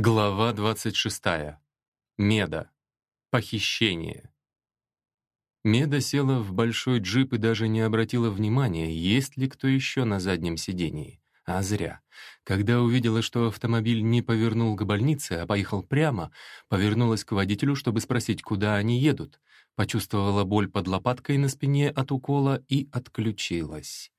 Глава 26. Меда. Похищение. Меда села в большой джип и даже не обратила внимания, есть ли кто еще на заднем сидении. А зря. Когда увидела, что автомобиль не повернул к больнице, а поехал прямо, повернулась к водителю, чтобы спросить, куда они едут. Почувствовала боль под лопаткой на спине от укола и отключилась.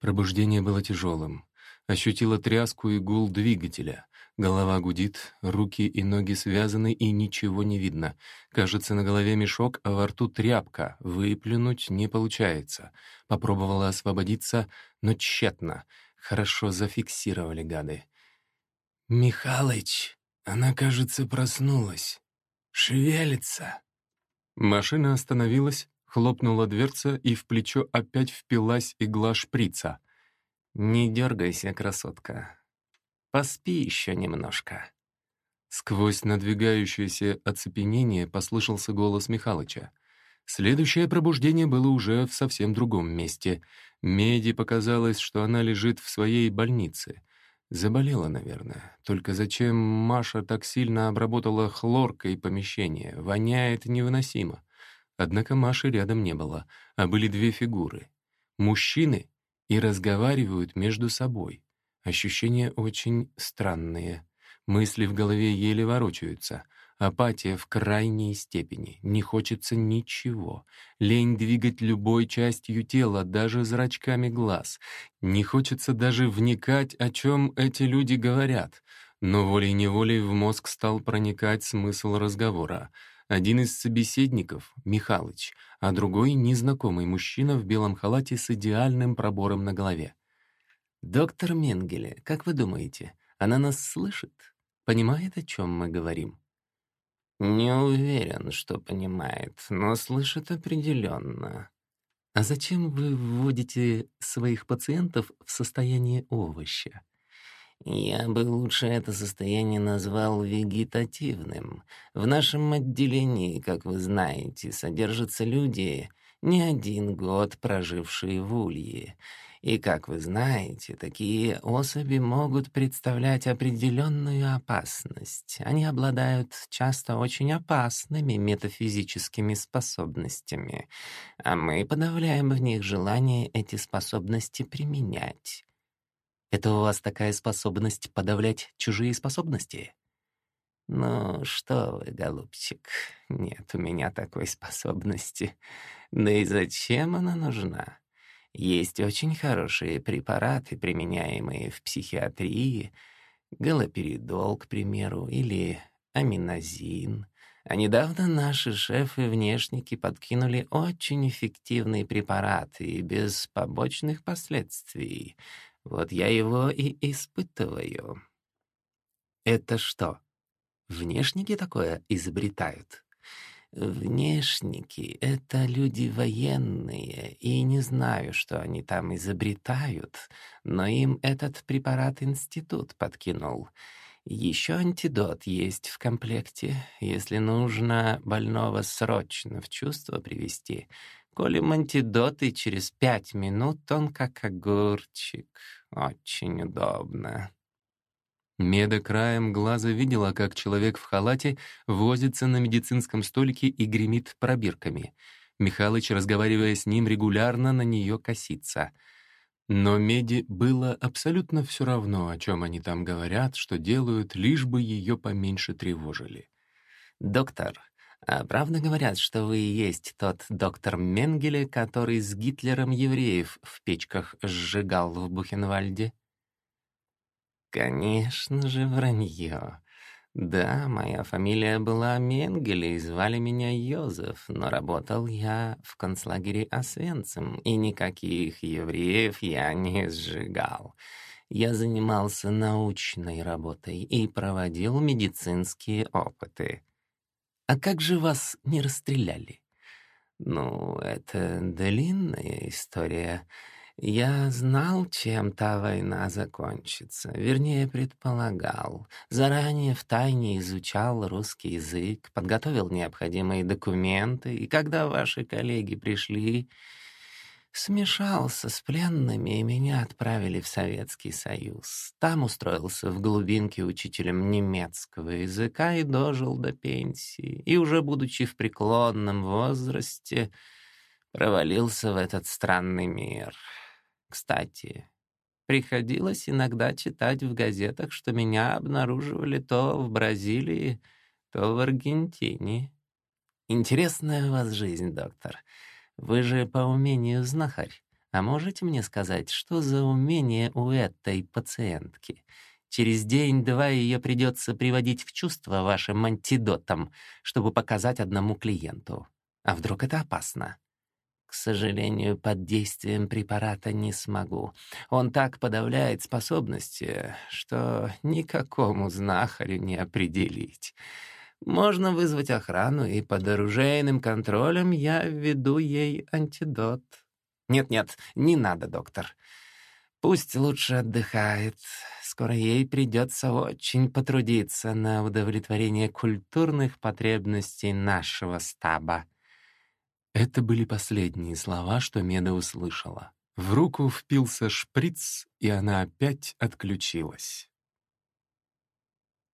Пробуждение было тяжелым. Ощутила тряску и гул двигателя — Голова гудит, руки и ноги связаны, и ничего не видно. Кажется, на голове мешок, а во рту тряпка. Выплюнуть не получается. Попробовала освободиться, но тщетно. Хорошо зафиксировали гады. «Михалыч, она, кажется, проснулась. Шевелится». Машина остановилась, хлопнула дверца, и в плечо опять впилась игла шприца. «Не дергайся, красотка. Поспи еще немножко». Сквозь надвигающееся оцепенение послышался голос Михалыча. Следующее пробуждение было уже в совсем другом месте. Меди показалось, что она лежит в своей больнице. Заболела, наверное. Только зачем Маша так сильно обработала хлоркой помещение? Воняет невыносимо. Однако Маши рядом не было, а были две фигуры. Мужчины и разговаривают между собой. Ощущения очень странные. Мысли в голове еле ворочаются. Апатия в крайней степени. Не хочется ничего. Лень двигать любой частью тела, даже зрачками глаз. Не хочется даже вникать, о чем эти люди говорят. Но волей-неволей в мозг стал проникать смысл разговора. Один из собеседников — Михалыч, а другой — незнакомый мужчина в белом халате с идеальным пробором на голове. «Доктор Менгеле, как вы думаете, она нас слышит? Понимает, о чем мы говорим?» «Не уверен, что понимает, но слышит определенно». «А зачем вы вводите своих пациентов в состояние овоща?» Я бы лучше это состояние назвал вегетативным. В нашем отделении, как вы знаете, содержатся люди, не один год прожившие в улье. И, как вы знаете, такие особи могут представлять определенную опасность. Они обладают часто очень опасными метафизическими способностями, а мы подавляем в них желание эти способности применять. Это у вас такая способность подавлять чужие способности? Ну, что вы, голубчик, нет у меня такой способности. Да и зачем она нужна? Есть очень хорошие препараты, применяемые в психиатрии, галоперидол, к примеру, или аминозин. А недавно наши шефы-внешники подкинули очень эффективные препараты и без побочных последствий. Вот я его и испытываю. Это что, внешники такое изобретают? Внешники — это люди военные, и не знаю, что они там изобретают, но им этот препарат институт подкинул. Еще антидот есть в комплекте, если нужно больного срочно в чувство привести. Колем антидот, и через пять минут он как огурчик. Очень удобно. Меда краем глаза видела, как человек в халате возится на медицинском столике и гремит пробирками. Михалыч, разговаривая с ним, регулярно на нее косится. Но Меди было абсолютно все равно, о чем они там говорят, что делают, лишь бы ее поменьше тревожили. «Доктор, а правда говорят, что вы и есть тот доктор Менгеле, который с Гитлером евреев в печках сжигал в Бухенвальде?» Конечно же, вранье. Да, моя фамилия была Менгеле, и звали меня Йозеф, но работал я в концлагере Освенцим, и никаких евреев я не сжигал. Я занимался научной работой и проводил медицинские опыты. А как же вас не расстреляли? Ну, это длинная история. Я знал, чем та война закончится, вернее, предполагал. Заранее втайне изучал русский язык, подготовил необходимые документы, и когда ваши коллеги пришли, Смешался с пленными, и меня отправили в Советский Союз. Там устроился в глубинке учителем немецкого языка и дожил до пенсии. И уже будучи в преклонном возрасте, провалился в этот странный мир. Кстати, приходилось иногда читать в газетах, что меня обнаруживали то в Бразилии, то в Аргентине. Интересная у вас жизнь, доктор. Вы же по умению знахарь. А можете мне сказать, что за умение у этой пациентки? Через день-два ее придется приводить в чувство вашим антидотом, чтобы показать одному клиенту. А вдруг это опасно? К сожалению, под действием препарата не смогу. Он так подавляет способности, что никакому знахарю не определить. Можно вызвать охрану, и под оружейным контролем я введу ей антидот. Нет-нет, не надо, доктор. Пусть лучше отдыхает. Скоро ей придется очень потрудиться на удовлетворение культурных потребностей нашего стаба. Это были последние слова, что Меда услышала. В руку впился шприц, и она опять отключилась.